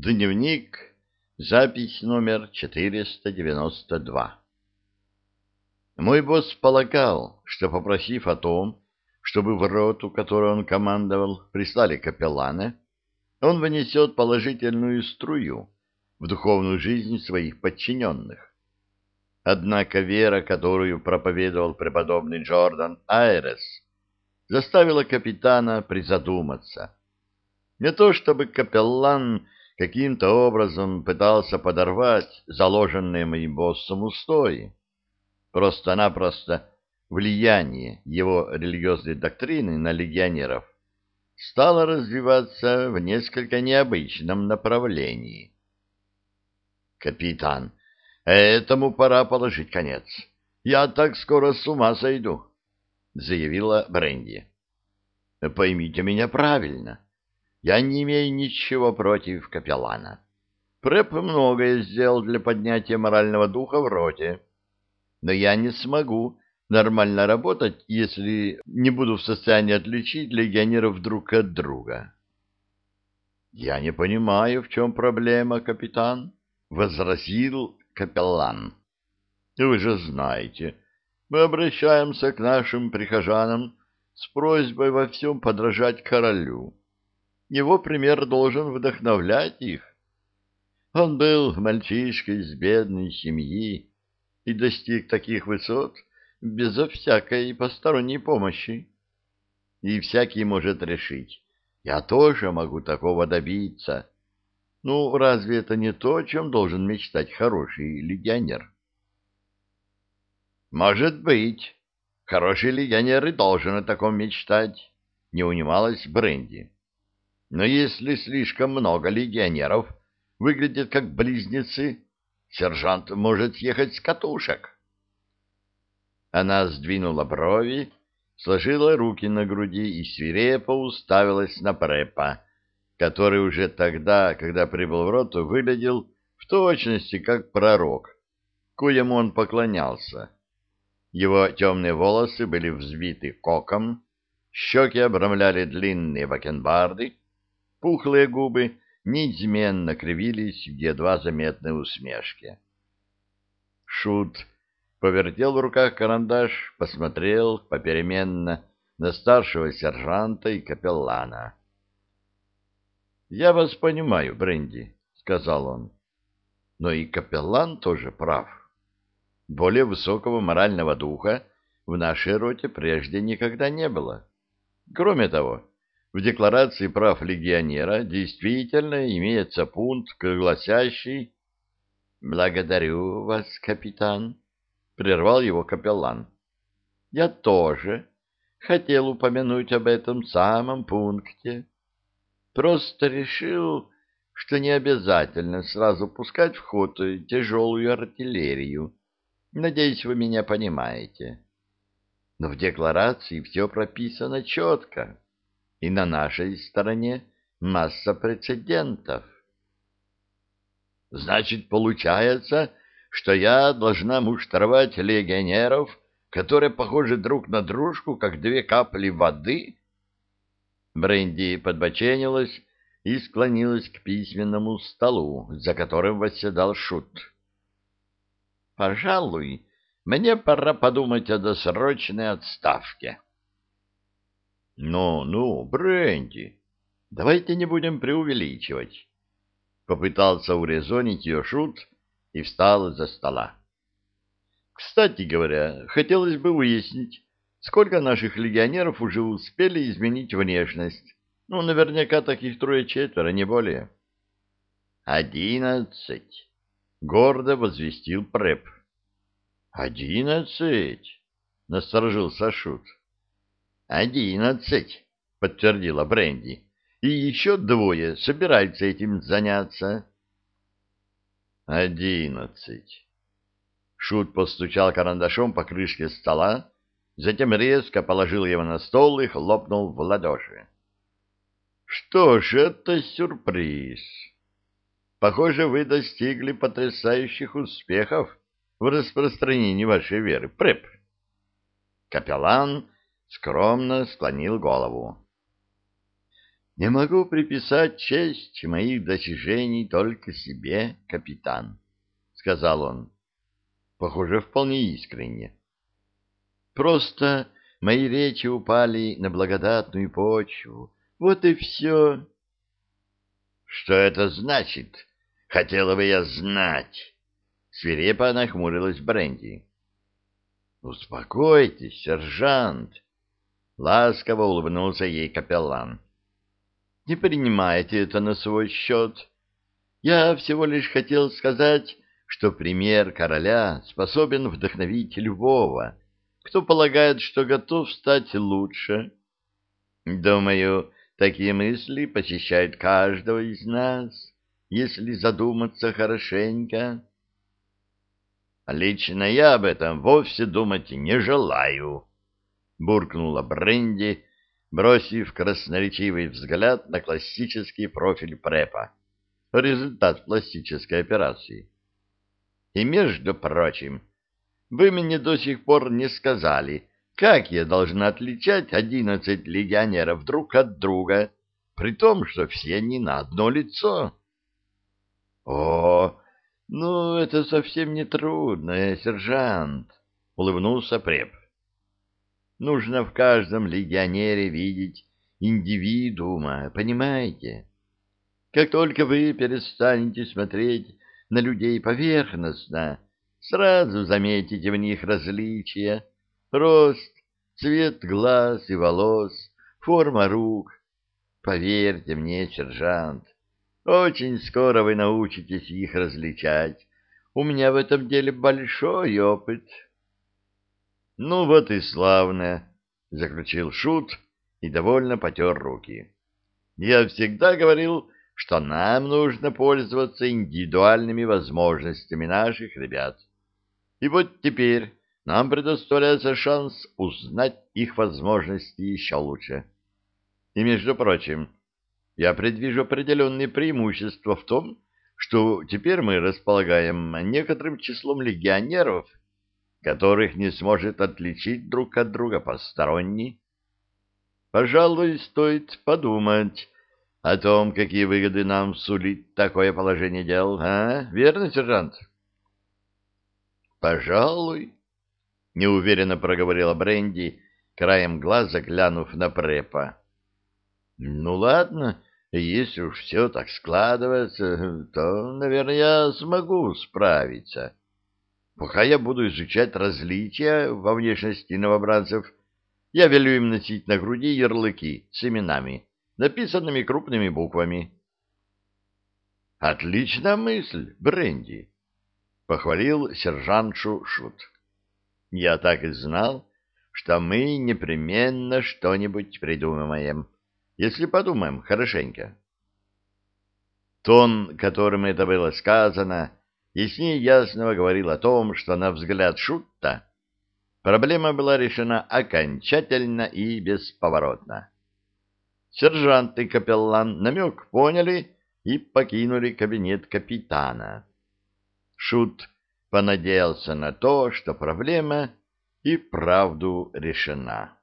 Дневник, запись номер 492. Мой босс полагал, что, попросив о том, чтобы в роту, которой он командовал, прислали капеллана, он внесет положительную струю в духовную жизнь своих подчиненных. Однако вера, которую проповедовал преподобный Джордан Айрес, заставила капитана призадуматься. Не то чтобы капеллан каким-то образом пытался подорвать заложенные моим боссом устои. Просто-напросто влияние его религиозной доктрины на легионеров стало развиваться в несколько необычном направлении. «Капитан, этому пора положить конец. Я так скоро с ума сойду», — заявила Бренди. «Поймите меня правильно». Я не имею ничего против капеллана. Преп многое сделал для поднятия морального духа в роте. Но я не смогу нормально работать, если не буду в состоянии отличить легионеров друг от друга. — Я не понимаю, в чем проблема, капитан, — возразил капеллан. — Вы же знаете, мы обращаемся к нашим прихожанам с просьбой во всем подражать королю. Его пример должен вдохновлять их. Он был мальчишкой из бедной семьи и достиг таких высот безо всякой посторонней помощи. И всякий может решить, я тоже могу такого добиться. Ну, разве это не то, о чем должен мечтать хороший легионер? Может быть, хороший легионер и должен о таком мечтать, не унималась Бренди. Но если слишком много легионеров выглядят как близнецы, сержант может ехать с катушек. Она сдвинула брови, сложила руки на груди и свирепо уставилась на препа, который уже тогда, когда прибыл в роту, выглядел в точности как пророк, коему он поклонялся. Его темные волосы были взбиты коком, щеки обрамляли длинные бакенбарды, Пухлые губы неизменно кривились в едва заметной усмешке. Шут повертел в руках карандаш, посмотрел попеременно на старшего сержанта и капеллана. — Я вас понимаю, Бренди, — сказал он. — Но и капеллан тоже прав. Более высокого морального духа в нашей роте прежде никогда не было. Кроме того, в Декларации прав легионера действительно имеется пункт, гласящий «Благодарю вас, капитан», — прервал его капеллан. «Я тоже хотел упомянуть об этом самом пункте. Просто решил, что не обязательно сразу пускать в ход тяжелую артиллерию. Надеюсь, вы меня понимаете. Но в декларации все прописано четко и на нашей стороне масса прецедентов. Значит, получается, что я должна муштровать легионеров, которые похожи друг на дружку, как две капли воды? Бренди подбоченилась и склонилась к письменному столу, за которым восседал Шут. «Пожалуй, мне пора подумать о досрочной отставке». Ну, ну, Бренди, давайте не будем преувеличивать. Попытался урезонить ее шут и встал из-за стола. Кстати говоря, хотелось бы выяснить, сколько наших легионеров уже успели изменить внешность. Ну, наверняка таких трое-четверо, не более. Одиннадцать, гордо возвестил Преп. Одиннадцать, насторожился Шут. «Одиннадцать», — подтвердила Бренди. «И еще двое собираются этим заняться». «Одиннадцать». Шут постучал карандашом по крышке стола, затем резко положил его на стол и хлопнул в ладоши. «Что ж, это сюрприз. Похоже, вы достигли потрясающих успехов в распространении вашей веры, Преп». Капеллан скромно склонил голову. Не могу приписать честь моих достижений только себе, капитан, — сказал он. Похоже, вполне искренне. Просто мои речи упали на благодатную почву. Вот и все. Что это значит? Хотела бы я знать. Свирепо нахмурилась Бренди. Успокойтесь, сержант. Ласково улыбнулся ей капеллан. Не принимайте это на свой счет. Я всего лишь хотел сказать, что пример короля способен вдохновить любого, кто полагает, что готов стать лучше. Думаю, такие мысли посещают каждого из нас, если задуматься хорошенько. Лично я об этом вовсе думать не желаю, буркнула Бренди, бросив красноречивый взгляд на классический профиль препа, результат пластической операции. И, между прочим, вы мне до сих пор не сказали, как я должна отличать одиннадцать легионеров друг от друга, при том, что все они на одно лицо. О, ну это совсем не трудно, сержант, улыбнулся преп. Нужно в каждом легионере видеть индивидуума, понимаете? Как только вы перестанете смотреть на людей поверхностно, сразу заметите в них различия. Рост, цвет глаз и волос, форма рук. Поверьте мне, сержант, очень скоро вы научитесь их различать. У меня в этом деле большой опыт. — Ну вот и славно, — заключил Шут и довольно потер руки. — Я всегда говорил, что нам нужно пользоваться индивидуальными возможностями наших ребят. И вот теперь нам предоставляется шанс узнать их возможности еще лучше. И, между прочим, я предвижу определенные преимущества в том, что теперь мы располагаем некоторым числом легионеров, которых не сможет отличить друг от друга посторонний. Пожалуй, стоит подумать о том, какие выгоды нам сулит такое положение дел, а? Верно, сержант? Пожалуй, неуверенно проговорила Бренди, краем глаза глянув на Препа. Ну ладно, если уж все так складывается, то, наверное, я смогу справиться. Пока я буду изучать различия во внешности новобранцев, я велю им носить на груди ярлыки с именами, написанными крупными буквами. Отличная мысль, Бренди, похвалил сержантшу Шут. Я так и знал, что мы непременно что-нибудь придумаем, если подумаем хорошенько. Тон, которым это было сказано, яснее ясного говорил о том, что, на взгляд Шутта, проблема была решена окончательно и бесповоротно. Сержант и капеллан намек поняли и покинули кабинет капитана. Шут понадеялся на то, что проблема и правду решена.